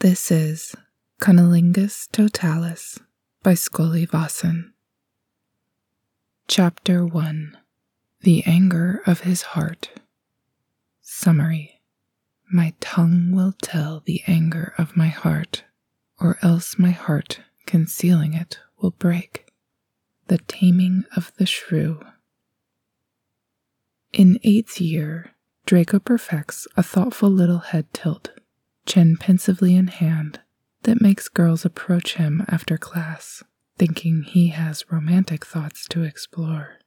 This is Cunnilingus Totalis by Scully Vossen. Chapter 1 The Anger of His Heart. Summary My tongue will tell the anger of my heart, or else my heart, concealing it, will break. The Taming of the Shrew. In eighth year, Draco perfects a thoughtful little head tilt chin pensively in hand, that makes girls approach him after class, thinking he has romantic thoughts to explore.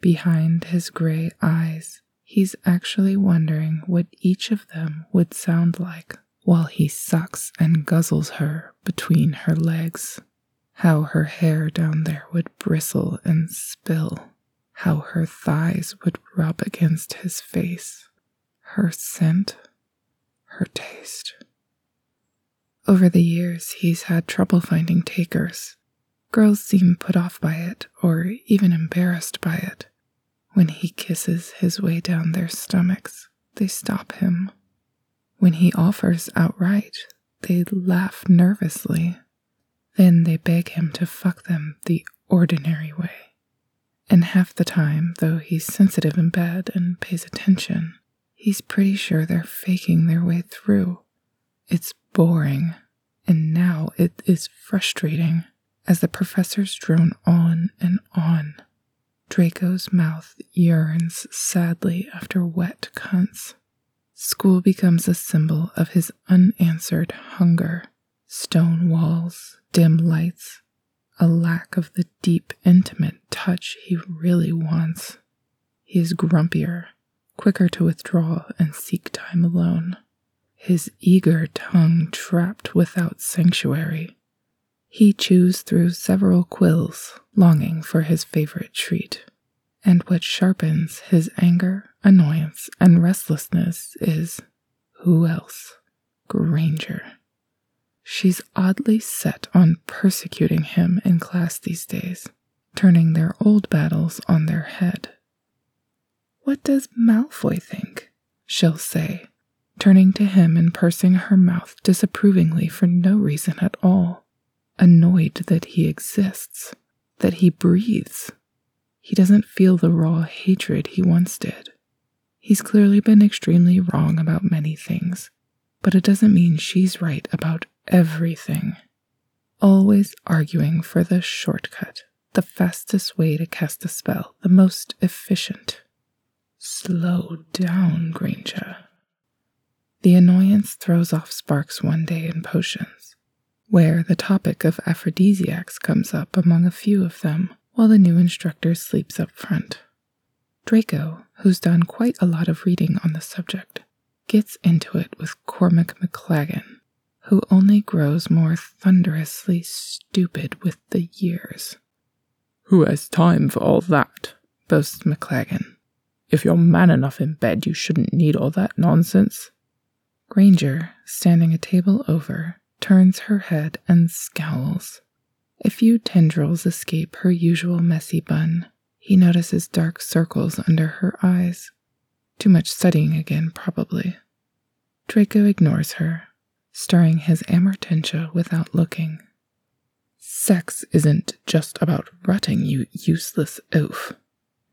Behind his gray eyes, he's actually wondering what each of them would sound like while he sucks and guzzles her between her legs. How her hair down there would bristle and spill. How her thighs would rub against his face. Her scent her taste. Over the years, he's had trouble finding takers. Girls seem put off by it, or even embarrassed by it. When he kisses his way down their stomachs, they stop him. When he offers outright, they laugh nervously. Then they beg him to fuck them the ordinary way. And half the time, though he's sensitive in bed and pays attention, He's pretty sure they're faking their way through. It's boring, and now it is frustrating as the professors drone on and on. Draco's mouth yearns sadly after wet cunts. School becomes a symbol of his unanswered hunger. Stone walls, dim lights, a lack of the deep, intimate touch he really wants. He is grumpier quicker to withdraw and seek time alone, his eager tongue trapped without sanctuary. He chews through several quills, longing for his favorite treat. And what sharpens his anger, annoyance, and restlessness is who else? Granger. She's oddly set on persecuting him in class these days, turning their old battles on their head. What does Malfoy think? She'll say, turning to him and pursing her mouth disapprovingly for no reason at all, annoyed that he exists, that he breathes. He doesn't feel the raw hatred he once did. He's clearly been extremely wrong about many things, but it doesn't mean she's right about everything. Always arguing for the shortcut, the fastest way to cast a spell, the most efficient. Slow down, Granger. The annoyance throws off Sparks one day in potions, where the topic of aphrodisiacs comes up among a few of them while the new instructor sleeps up front. Draco, who's done quite a lot of reading on the subject, gets into it with Cormac McLaggen, who only grows more thunderously stupid with the years. Who has time for all that? boasts McLaggen if you're man enough in bed, you shouldn't need all that nonsense. Granger, standing a table over, turns her head and scowls. A few tendrils escape her usual messy bun. He notices dark circles under her eyes. Too much studying again, probably. Draco ignores her, stirring his amortentia without looking. Sex isn't just about rutting, you useless oaf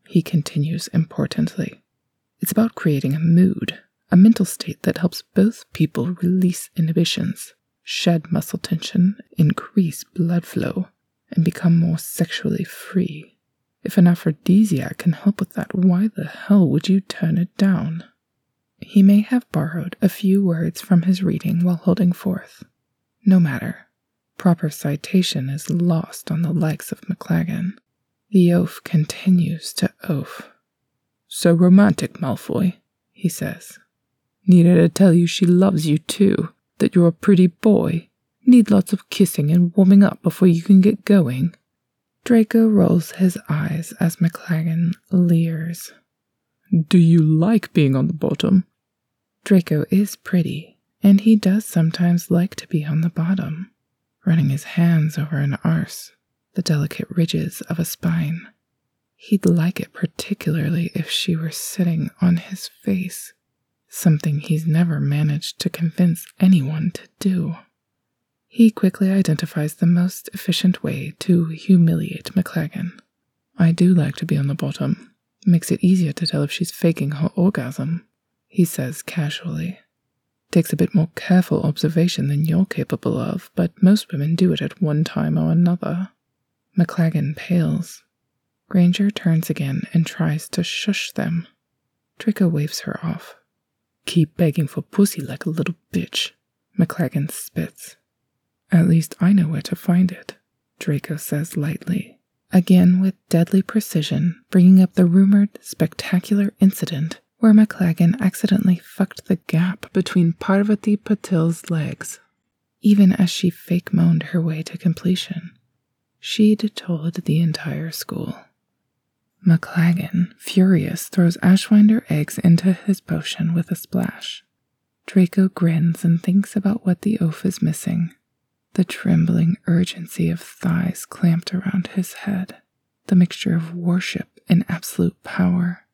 he continues importantly. It's about creating a mood, a mental state that helps both people release inhibitions, shed muscle tension, increase blood flow, and become more sexually free. If an aphrodisiac can help with that, why the hell would you turn it down? He may have borrowed a few words from his reading while holding forth. No matter. Proper citation is lost on the likes of McLaggen. The oaf continues to oaf. So romantic, Malfoy, he says. Needed to tell you she loves you too, that you're a pretty boy. Need lots of kissing and warming up before you can get going. Draco rolls his eyes as McLaggen leers. Do you like being on the bottom? Draco is pretty, and he does sometimes like to be on the bottom, running his hands over an arse the delicate ridges of a spine. He'd like it particularly if she were sitting on his face, something he's never managed to convince anyone to do. He quickly identifies the most efficient way to humiliate McLaggen. I do like to be on the bottom. Makes it easier to tell if she's faking her orgasm, he says casually. Takes a bit more careful observation than you're capable of, but most women do it at one time or another. McLaggen pales. Granger turns again and tries to shush them. Draco waves her off. Keep begging for pussy like a little bitch, McLaggen spits. At least I know where to find it, Draco says lightly, again with deadly precision, bringing up the rumored spectacular incident where McLaggen accidentally fucked the gap between Parvati Patil's legs. Even as she fake moaned her way to completion, she'd told the entire school. McLaggen, furious, throws Ashwinder eggs into his potion with a splash. Draco grins and thinks about what the oaf is missing the trembling urgency of thighs clamped around his head, the mixture of worship and absolute power.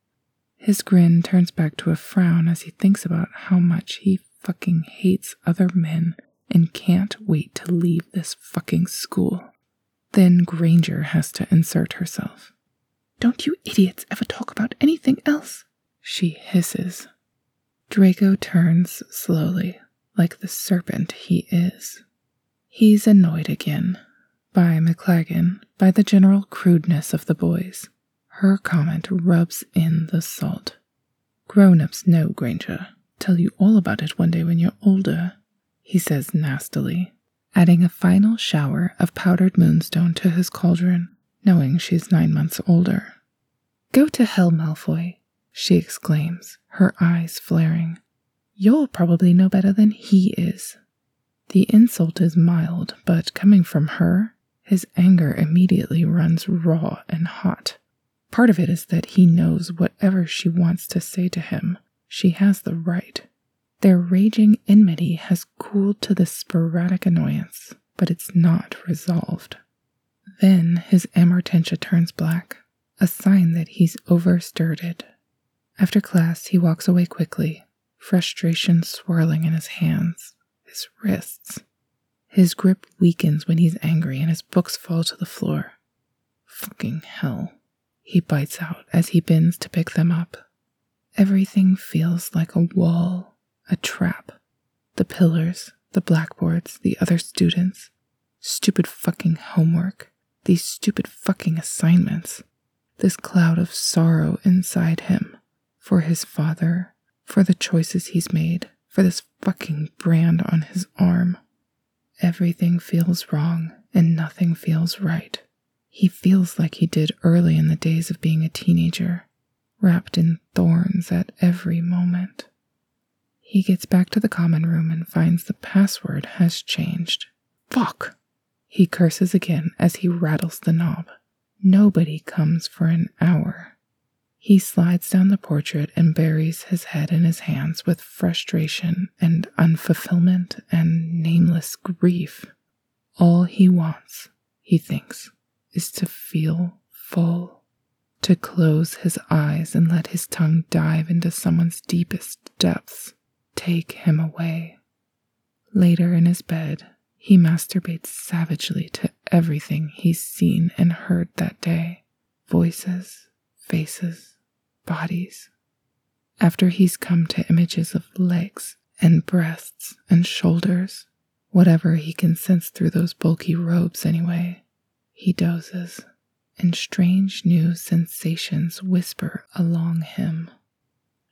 His grin turns back to a frown as he thinks about how much he fucking hates other men and can't wait to leave this fucking school. Then Granger has to insert herself. Don't you idiots ever talk about anything else? She hisses. Draco turns slowly, like the serpent he is. He's annoyed again by McLaggen, by the general crudeness of the boys. Her comment rubs in the salt. Grown ups know, Granger. Tell you all about it one day when you're older, he says nastily, adding a final shower of powdered moonstone to his cauldron knowing she's nine months older. Go to hell, Malfoy, she exclaims, her eyes flaring. You'll probably know better than he is. The insult is mild, but coming from her, his anger immediately runs raw and hot. Part of it is that he knows whatever she wants to say to him, she has the right. Their raging enmity has cooled to the sporadic annoyance, but it's not resolved. Then his amortentia turns black, a sign that he's overstirred. After class, he walks away quickly, frustration swirling in his hands, his wrists. His grip weakens when he's angry and his books fall to the floor. Fucking hell. He bites out as he bends to pick them up. Everything feels like a wall, a trap. The pillars, the blackboards, the other students. Stupid fucking homework. These stupid fucking assignments. This cloud of sorrow inside him. For his father. For the choices he's made. For this fucking brand on his arm. Everything feels wrong and nothing feels right. He feels like he did early in the days of being a teenager, wrapped in thorns at every moment. He gets back to the common room and finds the password has changed. Fuck! He curses again as he rattles the knob. Nobody comes for an hour. He slides down the portrait and buries his head in his hands with frustration and unfulfillment and nameless grief. All he wants, he thinks, is to feel full, to close his eyes and let his tongue dive into someone's deepest depths, take him away. Later in his bed, he masturbates savagely to everything he's seen and heard that day voices, faces, bodies. After he's come to images of legs and breasts and shoulders, whatever he can sense through those bulky robes anyway, he dozes, and strange new sensations whisper along him.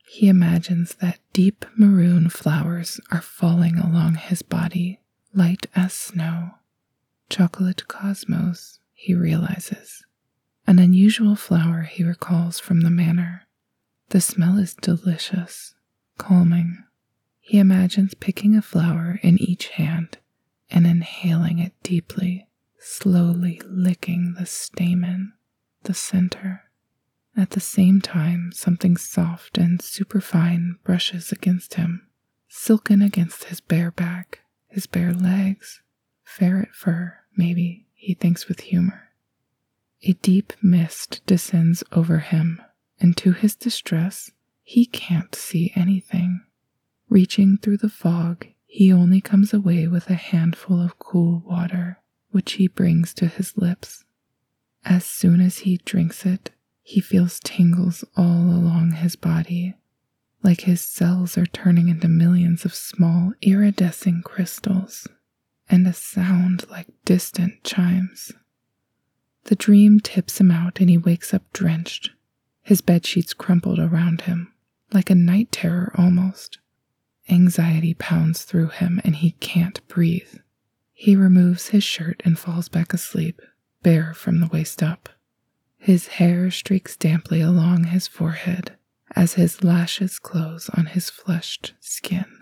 He imagines that deep maroon flowers are falling along his body, light as snow. Chocolate cosmos, he realizes. An unusual flower he recalls from the manor. The smell is delicious, calming. He imagines picking a flower in each hand and inhaling it deeply slowly licking the stamen, the center. At the same time, something soft and superfine brushes against him, silken against his bare back, his bare legs, ferret fur, maybe, he thinks with humor. A deep mist descends over him, and to his distress, he can't see anything. Reaching through the fog, he only comes away with a handful of cool water, which he brings to his lips. As soon as he drinks it, he feels tingles all along his body, like his cells are turning into millions of small iridescent crystals, and a sound like distant chimes. The dream tips him out and he wakes up drenched, his bed sheets crumpled around him, like a night terror almost. Anxiety pounds through him and he can't breathe. He removes his shirt and falls back asleep, bare from the waist up. His hair streaks damply along his forehead as his lashes close on his flushed skin.